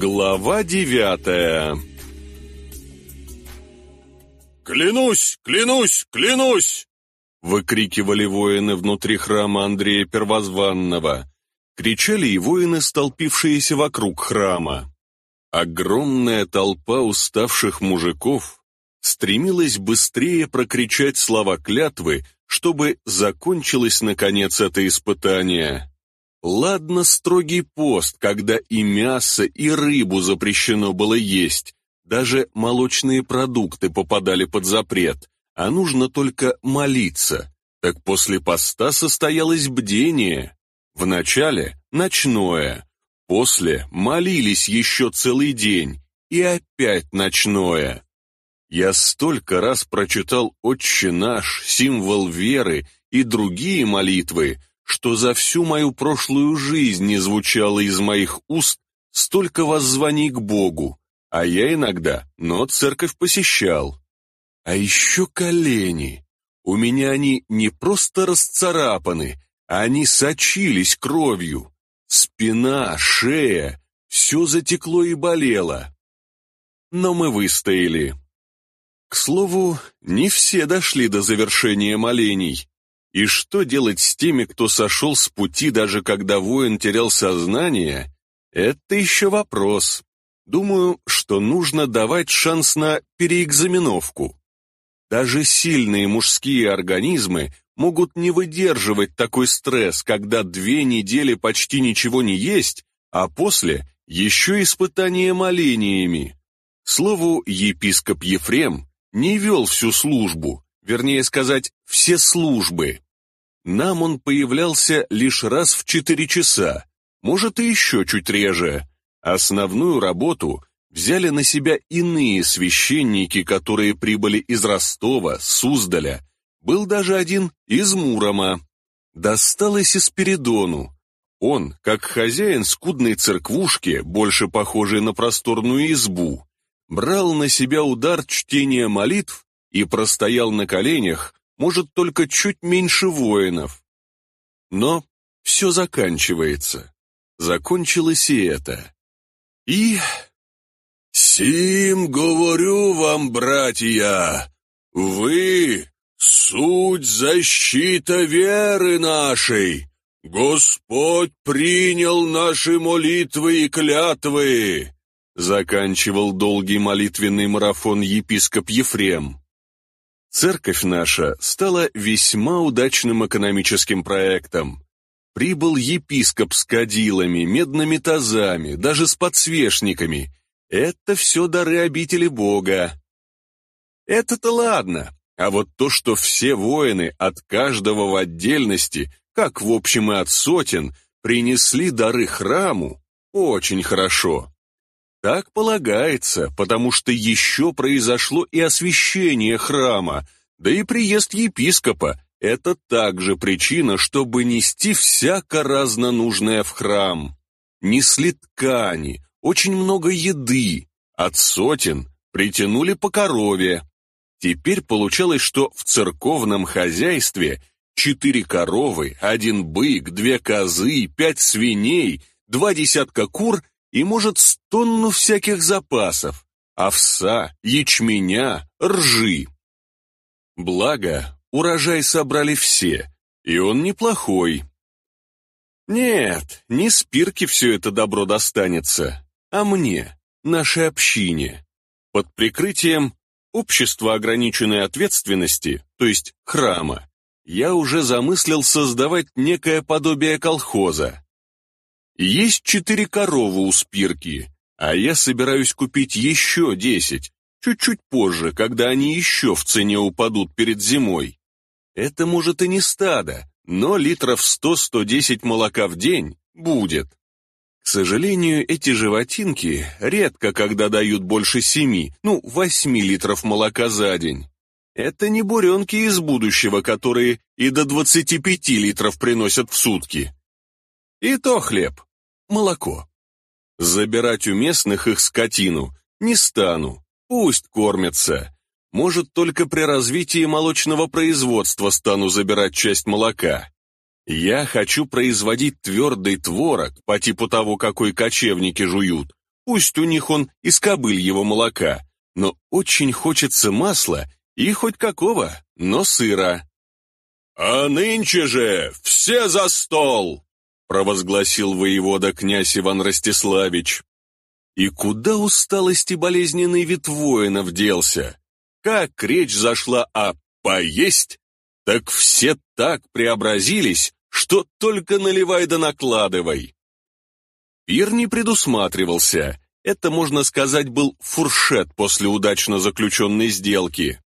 Глава девятая «Клянусь! Клянусь! Клянусь!» Выкрикивали воины внутри храма Андрея Первозванного. Кричали и воины, столпившиеся вокруг храма. Огромная толпа уставших мужиков стремилась быстрее прокричать слова клятвы, чтобы закончилось, наконец, это испытание. Ладно строгий пост, когда и мясо, и рыбу запрещено было есть, даже молочные продукты попадали под запрет, а нужно только молиться. Так после поста состоялось бдение. Вначале ночное, после молились еще целый день, и опять ночное. Я столько раз прочитал «Отче наш», «Символ веры» и другие молитвы, что за всю мою прошлую жизнь не звучало из моих уст столько воззваний к Богу, а я иногда, но церковь посещал. А еще колени. У меня они не просто расцарапаны, а они сочились кровью. Спина, шея, все затекло и болело. Но мы выстояли. К слову, не все дошли до завершения молений. И что делать с теми, кто сошел с пути, даже когда воин терял сознание, это еще вопрос. Думаю, что нужно давать шанс на переэкзаменовку. Даже сильные мужские организмы могут не выдерживать такой стресс, когда две недели почти ничего не есть, а после еще испытание молениями. К слову, епископ Ефрем не вел всю службу, вернее сказать, все службы. Нам он появлялся лишь раз в четыре часа, может и еще чуть реже. Основную работу взяли на себя иные священники, которые прибыли из Ростова, Суздаля, был даже один из Мурома. Досталось и Спиридону. Он, как хозяин скудной церквушки, больше похожей на просторную избу, брал на себя удар чтения молитв и простоял на коленях, может, только чуть меньше воинов. Но все заканчивается. Закончилось и это. И... «Сим говорю вам, братья, вы — суть защита веры нашей. Господь принял наши молитвы и клятвы. Заканчивал долгий молитвенный марафон епископ Ефрем. Церковь наша стала весьма удачным экономическим проектом. Прибыл епископ с кадилами, медными тазами, даже с подсвечниками. Это все дары обители Бога. Это-то ладно, а вот то, что все воины от каждого в отдельности, как в общем и от сотен, принесли дары храму, очень хорошо. Так полагается, потому что еще произошло и освящение храма, да и приезд епископа – это также причина, чтобы нести всяко разно нужное в храм. Несли ткани, очень много еды, от сотен притянули по корове. Теперь получалось, что в церковном хозяйстве четыре коровы, один бык, две козы, пять свиней, два десятка кур и, может, с всяких запасов, овса, ячменя, ржи. Благо, урожай собрали все, и он неплохой. Нет, не спирке все это добро достанется, а мне, нашей общине. Под прикрытием общества ограниченной ответственности, то есть храма, я уже замыслил создавать некое подобие колхоза. Есть четыре коровы у Спирки, а я собираюсь купить еще десять, чуть-чуть позже, когда они еще в цене упадут перед зимой. Это может и не стадо, но литров 100-110 молока в день будет. К сожалению, эти животинки редко когда дают больше семи, ну, восьми литров молока за день. Это не буренки из будущего, которые и до 25 литров приносят в сутки. И то хлеб молоко. Забирать у местных их скотину не стану, пусть кормятся. Может, только при развитии молочного производства стану забирать часть молока. Я хочу производить твердый творог по типу того, какой кочевники жуют. Пусть у них он из кобыльего молока, но очень хочется масла и хоть какого, но сыра. «А нынче же все за стол!» Провозгласил воевода князь Иван Ростиславич. И куда усталость и болезненный вид воинов делся? Как речь зашла о «поесть», так все так преобразились, что только наливай да накладывай. Пир не предусматривался. Это, можно сказать, был фуршет после удачно заключенной сделки.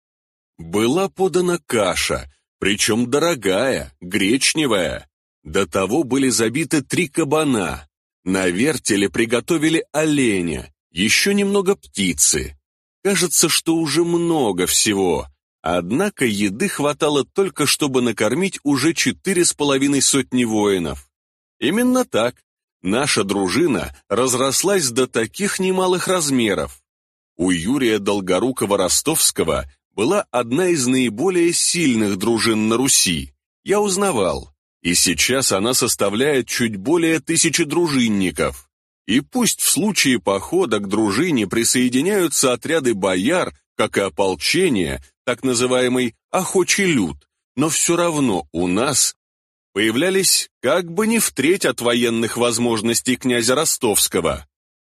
Была подана каша, причем дорогая, гречневая. До того были забиты три кабана. На вертеле приготовили оленя, еще немного птицы. Кажется, что уже много всего. Однако еды хватало только, чтобы накормить уже четыре с половиной сотни воинов. Именно так. Наша дружина разрослась до таких немалых размеров. У Юрия Долгорукова-Ростовского была одна из наиболее сильных дружин на Руси. Я узнавал. И сейчас она составляет чуть более тысячи дружинников. И пусть в случае похода к дружине присоединяются отряды бояр, как и ополчение, так называемый охочий люд, но все равно у нас появлялись как бы не в треть от военных возможностей князя Ростовского.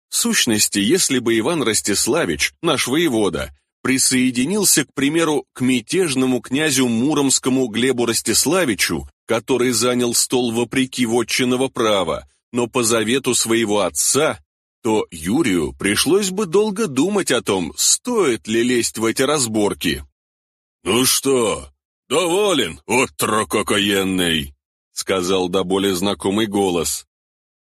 В сущности, если бы Иван Ростиславич, наш воевода, присоединился, к примеру, к мятежному князю Муромскому Глебу Ростиславичу, который занял стол вопреки вотчинного права, но по завету своего отца, то Юрию пришлось бы долго думать о том, стоит ли лезть в эти разборки. «Ну что, доволен, отрок окоенный?» — сказал до боли знакомый голос.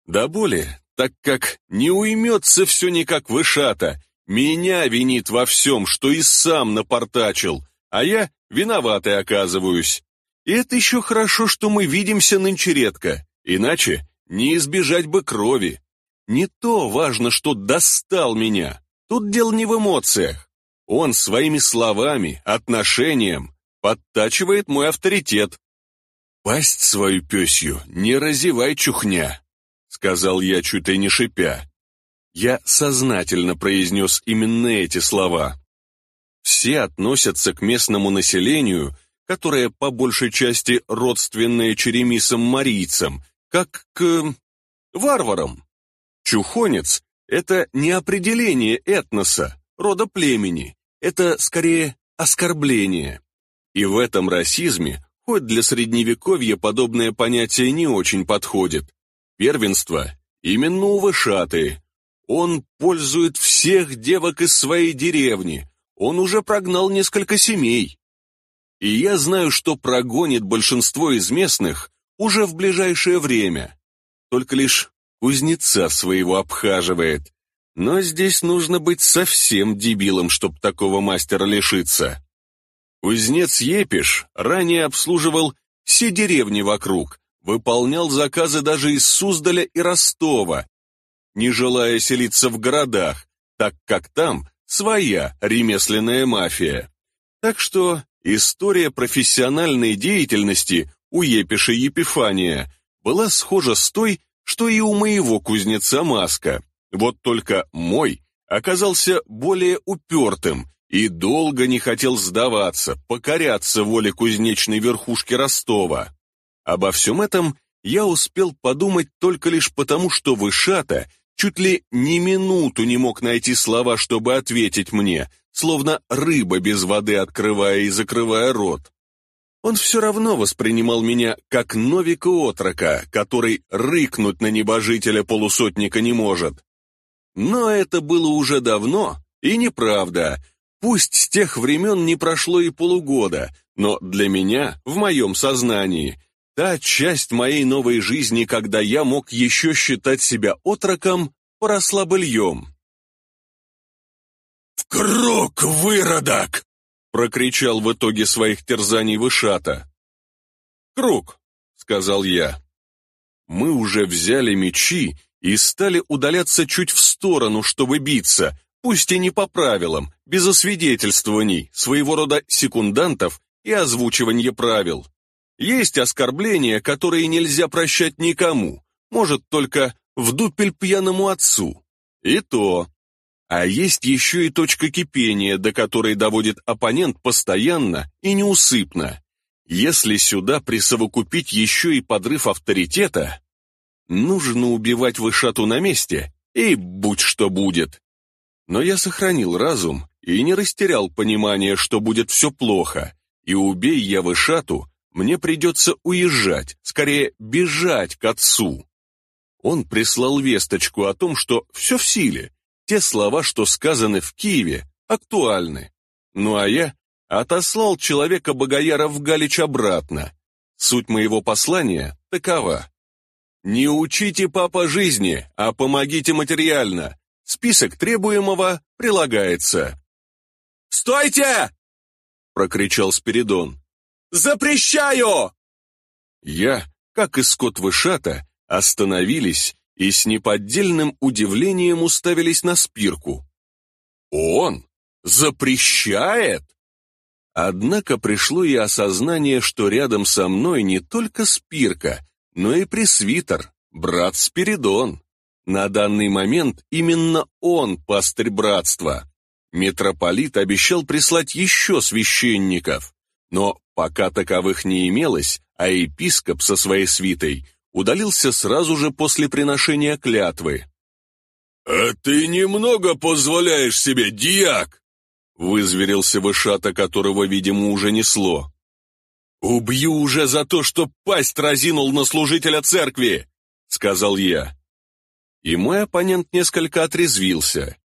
До боли, так как не уймется все никак вышата, меня винит во всем, что и сам напортачил, а я виноватый оказываюсь. И это еще хорошо, что мы видимся нынче редко, иначе не избежать бы крови. Не то важно, что достал меня, тут дело не в эмоциях. Он своими словами, отношением подтачивает мой авторитет. «Пасть свою пёсью не разевай, чухня», — сказал я, чуть ли не шипя. Я сознательно произнес именно эти слова. Все относятся к местному населению, которое по большей части родственное черемисам-марийцам, как к варварам. Чухонец — это не определение этноса, рода племени, это скорее оскорбление. И в этом расизме, хоть для средневековья подобное понятие не очень подходит, первенство именно у вышаты. Он пользует всех девок из своей деревни, он уже прогнал несколько семей. И я знаю, что прогонит большинство из местных уже в ближайшее время. Только лишь кузнеца своего обхаживает, но здесь нужно быть совсем дебилом, чтоб такого мастера лишиться. Кузнец Епиш ранее обслуживал все деревни вокруг, выполнял заказы даже из Суздаля и Ростова, не желая селиться в городах, так как там своя ремесленная мафия. Так что история профессиональной деятельности у Епиша Епифания была схожа с той, что и у моего кузнеца Маска. Вот только мой оказался более упертым и долго не хотел сдаваться, покоряться воле кузнечной верхушки Ростова. Обо всем этом я успел подумать только лишь потому, что Вышата чуть ли ни минуту не мог найти слова, чтобы ответить мне, словно рыба без воды открывая и закрывая рот. Он все равно воспринимал меня как Новика-отрока, который рыкнуть на небожителя полусотника не может. Но это было уже давно, и неправда. Пусть с тех времен не прошло и полугода, но для меня, в моем сознании, та часть моей новой жизни, когда я мог еще считать себя отроком, поросла быльем. «В круг, выродок!» — прокричал в итоге своих терзаний Вышата. «Круг», — сказал я. Мы уже взяли мечи и стали удаляться чуть в сторону, чтобы биться, пусть и не по правилам, без освидетельствований, своего рода секундантов и озвучивания правил. Есть оскорбления, которые нельзя прощать никому, может только в дупель пьяному отцу. И то. А есть еще и точка кипения, до которой доводит оппонент постоянно и неусыпно. Если сюда присовокупить еще и подрыв авторитета, нужно убивать вышату на месте, и будь что будет. Но я сохранил разум и не растерял понимание, что будет все плохо, и убей я вышату, мне придется уезжать, скорее бежать к отцу. Он прислал весточку о том, что все в силе, те слова, что сказаны в Киеве, актуальны. Ну а я отослал человека Богояра в Галич обратно. Суть моего послания такова. Не учите папа жизни, а помогите материально. Список требуемого прилагается. «Стойте!» — прокричал Спиридон. «Запрещаю!» Я, как и скот Вышата, остановились и с неподдельным удивлением уставились на спирку. «Он запрещает?» Однако пришло и осознание, что рядом со мной не только спирка, но и пресвитер, брат Спиридон. На данный момент именно он пастырь братства. Митрополит обещал прислать еще священников, но пока таковых не имелось, а епископ со своей свитой удалился сразу же после приношения клятвы. «А ты немного позволяешь себе, дьяк!» вызверился вышата, которого, видимо, уже несло. «Убью уже за то, что пасть разинул на служителя церкви!» — сказал я. И мой оппонент несколько отрезвился.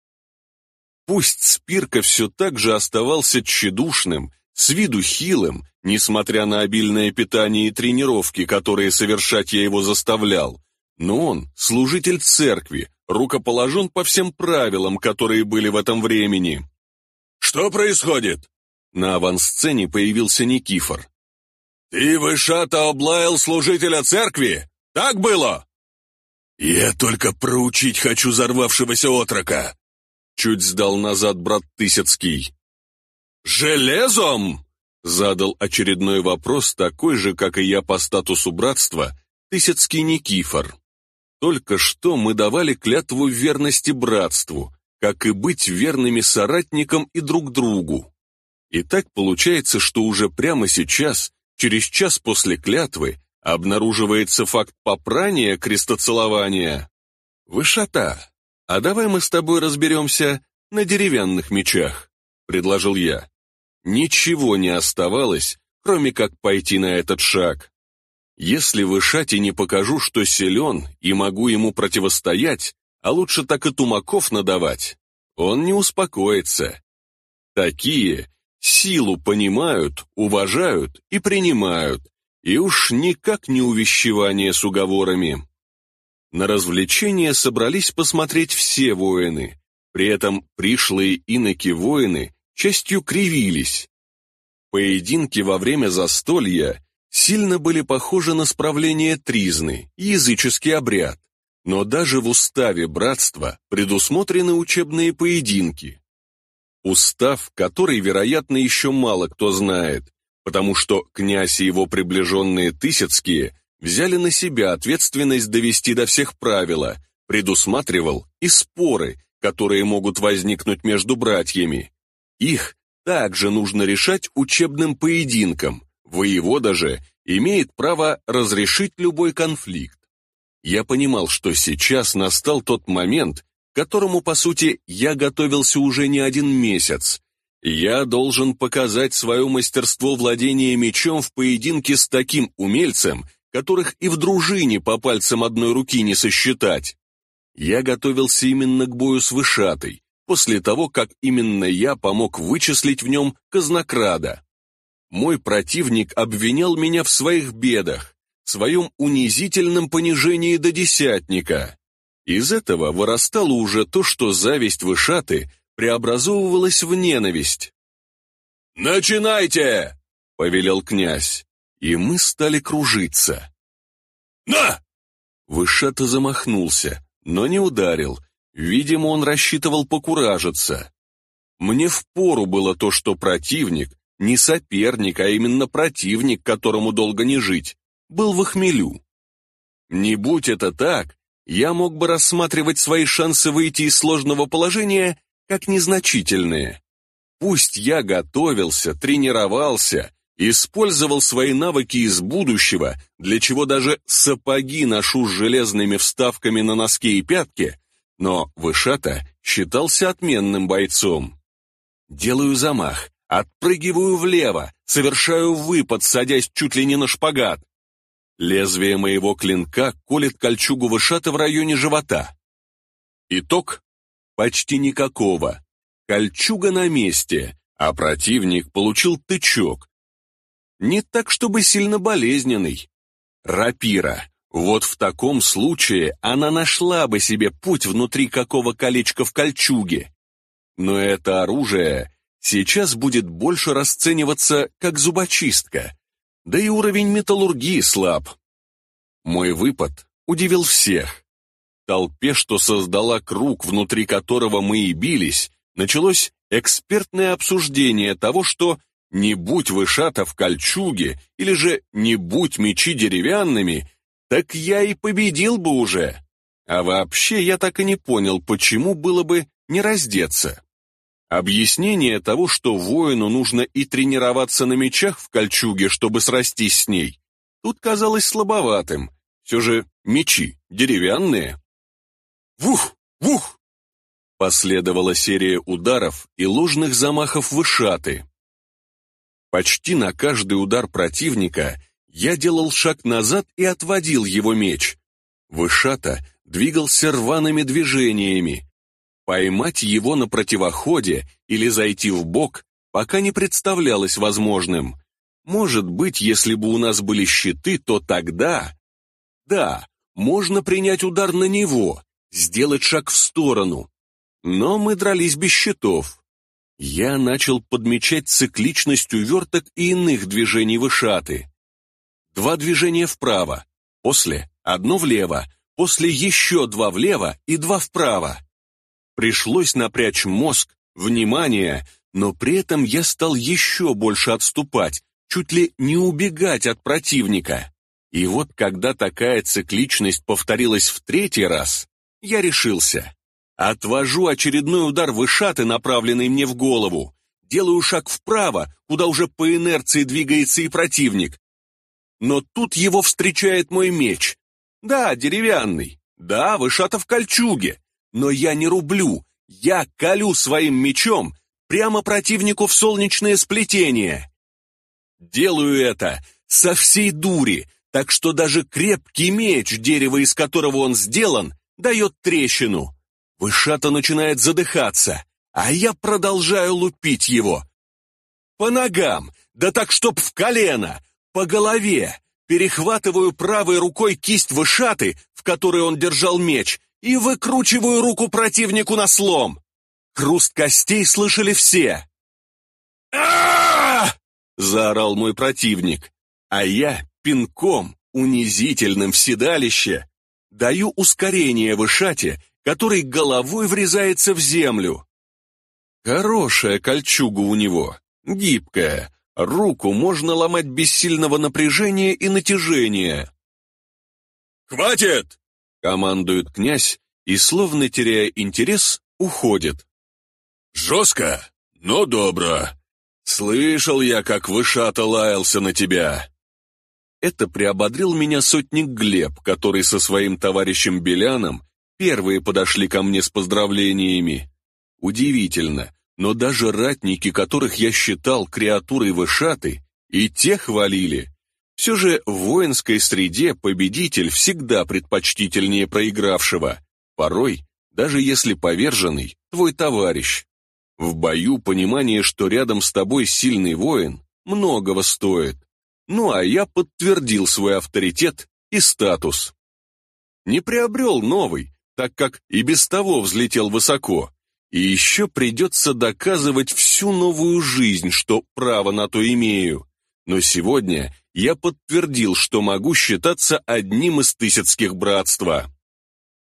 Пусть Спирка все так же оставался тщедушным, с виду хилым, несмотря на обильное питание и тренировки, которые совершать я его заставлял, но он служитель церкви, рукоположен по всем правилам, которые были в этом времени. «Что происходит?» На авансцене появился Никифор. «Ты, Вышата, облаял служителя церкви? Так было?» «Я только проучить хочу взорвавшегося отрока!» Чуть сдал назад брат Тысяцкий. «Железом?» Задал очередной вопрос, такой же, как и я по статусу братства, Тысяцкий Никифор. Только что мы давали клятву верности братству, как и быть верными соратникам и друг другу. И так получается, что уже прямо сейчас, через час после клятвы, обнаруживается факт попрания крестоцелования. Вышата, а давай мы с тобой разберемся на деревянных мечах, предложил я. Ничего не оставалось, кроме как пойти на этот шаг. Если Вышате не покажу, что силен и могу ему противостоять, а лучше так и тумаков надавать, он не успокоится. Такие силу понимают, уважают и принимают, и уж никак не увещевание с уговорами. На развлечение собрались посмотреть все воины, при этом пришлые иноки-воины частью кривились. Поединки во время застолья сильно были похожи на справление тризны, языческий обряд, но даже в уставе братства предусмотрены учебные поединки. Устав, который, вероятно, еще мало кто знает, потому что князь и его приближенные Тысяцкие взяли на себя ответственность довести до всех правила, предусматривал и споры, которые могут возникнуть между братьями, их также нужно решать учебным поединком. Воевода же имеет право разрешить любой конфликт. Я понимал, что сейчас настал тот момент, к которому, по сути, я готовился уже не один месяц. Я должен показать свое мастерство владения мечом в поединке с таким умельцем, которых и в дружине по пальцам одной руки не сосчитать. Я готовился именно к бою с Вышатой, после того, как именно я помог вычислить в нем казнокрада. Мой противник обвинял меня в своих бедах, своем унизительном понижении до десятника. Из этого вырастало уже то, что зависть вышаты преобразовывалась в ненависть. «Начинайте!» — повелел князь, и мы стали кружиться. «На!» Вышата замахнулся, но не ударил, Видимо, он рассчитывал покуражиться. Мне впору было то, что противник, не соперник, а именно противник, которому долго не жить, был в хмелю. Не будь это так, я мог бы рассматривать свои шансы выйти из сложного положения как незначительные. Пусть я готовился, тренировался, использовал свои навыки из будущего, для чего даже сапоги ношу с железными вставками на носке и пятке, но Вышата считался отменным бойцом. Делаю замах, отпрыгиваю влево, совершаю выпад, садясь чуть ли не на шпагат. Лезвие моего клинка колет кольчугу Вышата в районе живота. Итог? Почти никакого. Кольчуга на месте, а противник получил тычок. Не так, чтобы сильно болезненный. Рапира. Вот в таком случае она нашла бы себе путь внутри какого колечка в кольчуге. Но это оружие сейчас будет больше расцениваться как зубочистка, да и уровень металлургии слаб. Мой выпад удивил всех. Толпе, что создала круг, внутри которого мы и бились, началось экспертное обсуждение того, что не будь вышата в кольчуге или же не будь мечи деревянными, так я и победил бы уже. А вообще я так и не понял, почему было бы не раздеться. Объяснение того, что воину нужно и тренироваться на мечах в кольчуге, чтобы срастись с ней, тут казалось слабоватым. Все же мечи деревянные. Вух! Вух! Последовала серия ударов и ложных замахов вышаты. Почти на каждый удар противника я делал шаг назад и отводил его меч. Вышата двигался рваными движениями. Поймать его на противоходе или зайти в бок пока не представлялось возможным. Может быть, если бы у нас были щиты, то тогда... Да, можно принять удар на него, сделать шаг в сторону. Но мы дрались без щитов. Я начал подмечать цикличность уверток и иных движений вышаты. Два движения вправо, после одно влево, после еще два влево и два вправо. Пришлось напрячь мозг, внимание, но при этом я стал еще больше отступать, чуть ли не убегать от противника. И вот когда такая цикличность повторилась в третий раз, я решился. Отвожу очередной удар вышаты, направленный мне в голову. Делаю шаг вправо, куда уже по инерции двигается и противник, но тут его встречает мой меч. Да, деревянный, да, вышата в кольчуге, но я не рублю, я колю своим мечом прямо противнику в солнечное сплетение. Делаю это со всей дури, так что даже крепкий меч, дерево из которого он сделан, дает трещину. Вышата начинает задыхаться, а я продолжаю лупить его. По ногам, да так чтоб в колено, по голове, перехватываю правой рукой кисть вышаты, в которой он держал меч, и выкручиваю руку противнику на слом. Хруст костей слышали все. а заорал мой противник, а я пинком, унизительным в седалище, даю ускорение вышате, который головой врезается в землю. Хорошая кольчуга у него, гибкая, Руку можно ломать без сильного напряжения и натяжения. «Хватит!» — командует князь и, словно теряя интерес, уходит. «Жестко, но добро. Слышал я, как Вышата лаялся на тебя». Это приободрил меня сотник Глеб, который со своим товарищем Беляном первые подошли ко мне с поздравлениями. Удивительно, но даже ратники, которых я считал креатурой вышаты, и те хвалили. Все же в воинской среде победитель всегда предпочтительнее проигравшего, порой, даже если поверженный, твой товарищ. В бою понимание, что рядом с тобой сильный воин, многого стоит. Ну а я подтвердил свой авторитет и статус. Не приобрел новый, так как и без того взлетел высоко, и еще придется доказывать всю новую жизнь, что право на то имею. Но сегодня я подтвердил, что могу считаться одним из тысяцких братства.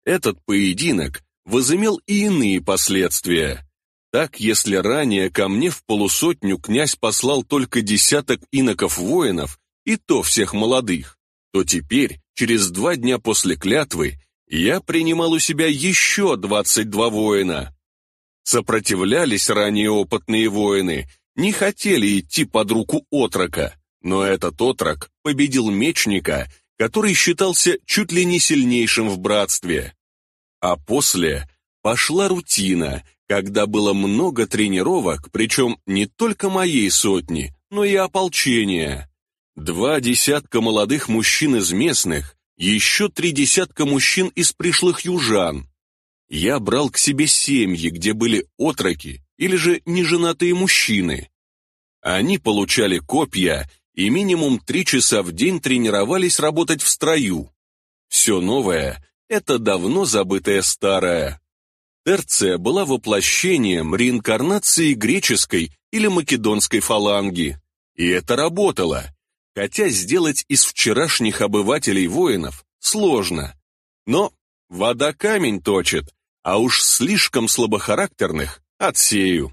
Этот поединок возымел и иные последствия. Так, если ранее ко мне в полусотню князь послал только десяток иноков-воинов, и то всех молодых, то теперь, через два дня после клятвы, я принимал у себя еще 22 воина. Сопротивлялись ранее опытные воины, не хотели идти под руку отрока, но этот отрок победил мечника, который считался чуть ли не сильнейшим в братстве. А после пошла рутина, когда было много тренировок, причем не только моей сотни, но и ополчения. Два десятка молодых мужчин из местных, еще три десятка мужчин из пришлых южан. Я брал к себе семьи, где были отроки или же неженатые мужчины. Они получали копья и минимум три часа в день тренировались работать в строю. Все новое — это давно забытое старое. Терция была воплощением реинкарнации греческой или македонской фаланги. И это работало. Хотя сделать из вчерашних обывателей воинов сложно. Но вода камень точит, а уж слишком слабохарактерных отсею.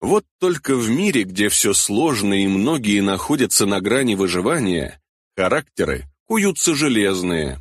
Вот только в мире, где все сложно и многие находятся на грани выживания, характеры куются железные.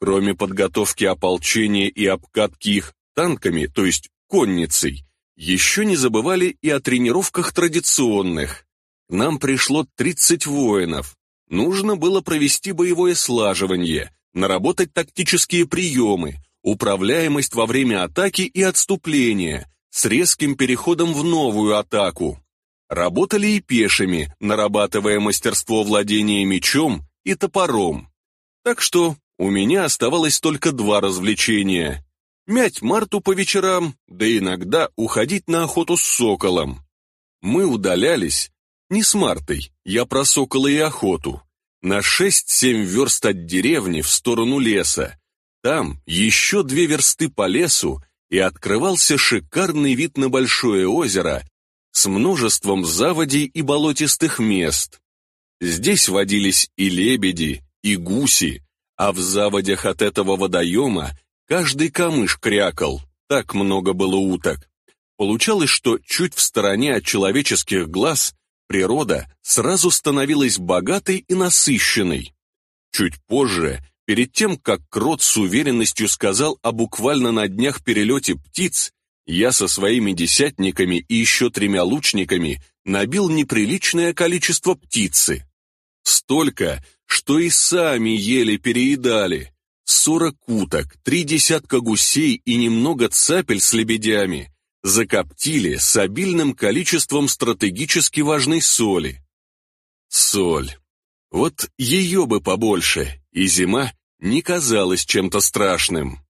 Кроме подготовки ополчения и обкатки их танками, то есть конницей, еще не забывали и о тренировках традиционных. Нам пришло 30 воинов. Нужно было провести боевое слаживание, наработать тактические приемы, управляемость во время атаки и отступления, с резким переходом в новую атаку. Работали и пешими, нарабатывая мастерство владения мечом и топором. Так что у меня оставалось только два развлечения. Мять Марту по вечерам, да иногда уходить на охоту с соколом. Мы удалялись, не с Мартой, я про сокола и охоту, на шесть-семь верст от деревни в сторону леса, там еще две версты по лесу, и открывался шикарный вид на большое озеро с множеством заводей и болотистых мест. Здесь водились и лебеди, и гуси, а в заводях от этого водоема каждый камыш крякал, так много было уток. Получалось, что чуть в стороне от человеческих глаз природа сразу становилась богатой и насыщенной. Чуть позже Перед тем, как Крот с уверенностью сказал о буквально на днях перелете птиц, я со своими десятниками и еще тремя лучниками набил неприличное количество птицы. Столько, что и сами еле переедали. Сорок уток, три десятка гусей и немного цапель с лебедями закоптили с обильным количеством стратегически важной соли. Соль. Вот ее бы побольше, и зима не казалась чем-то страшным.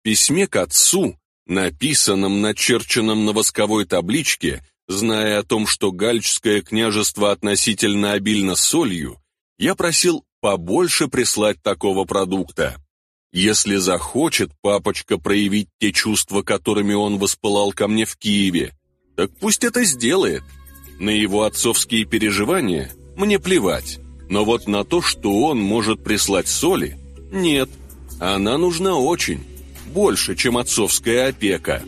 В письме к отцу, написанном, начерченном на восковой табличке, зная о том, что Гальчское княжество относительно обильно солью, я просил побольше прислать такого продукта. Если захочет папочка проявить те чувства, которыми он воспылал ко мне в Киеве, так пусть это сделает. На его отцовские переживания мне плевать. Но вот на то, что он может прислать соли, нет. Она нужна очень. Больше, чем отцовская опека.